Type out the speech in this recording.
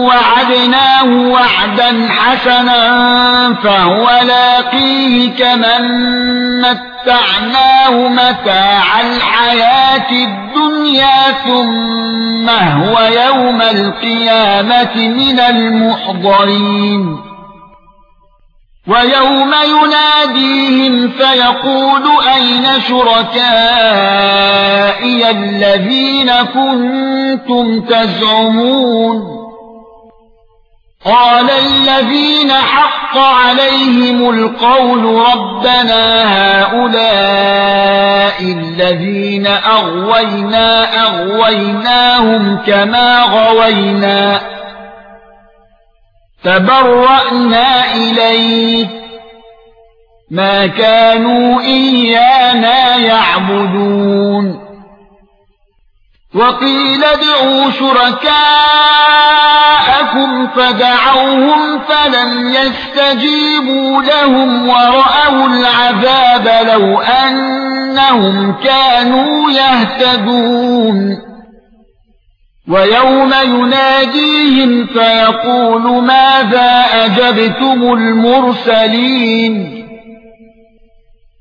وعدناه وعدا حسنا فهو لاقيه كمن متعناه متاع الحياة الدنيا ثم هو يوم القيامة من المحضرين وَيَوْمَ يُنَادِيهِمْ فَيَقُولُ أَيْنَ شُرَكَائِيَ الَّذِينَ كُنتُمْ تَزْعُمُونَ قَالَ الَّذِينَ حَقَّ عَلَيْهِمُ الْقَوْلُ رَبَّنَا هَؤُلَاءِ الَّذِينَ أَغْوَيْنَا أَغْوَيْنَاهُمْ كَمَا غَوَيْنَا تبرأنا إليه ما كانوا إيانا يعبدون وقيل ادعوا شركاءكم فدعوهم فلم يستجيبوا لهم ورأوا العذاب لو أنهم كانوا يهتدون. وَيَوْمَ يُنَادِيهِمْ فَيَقُولُ مَاذَا أَجَبْتُمُ الْمُرْسَلِينَ؟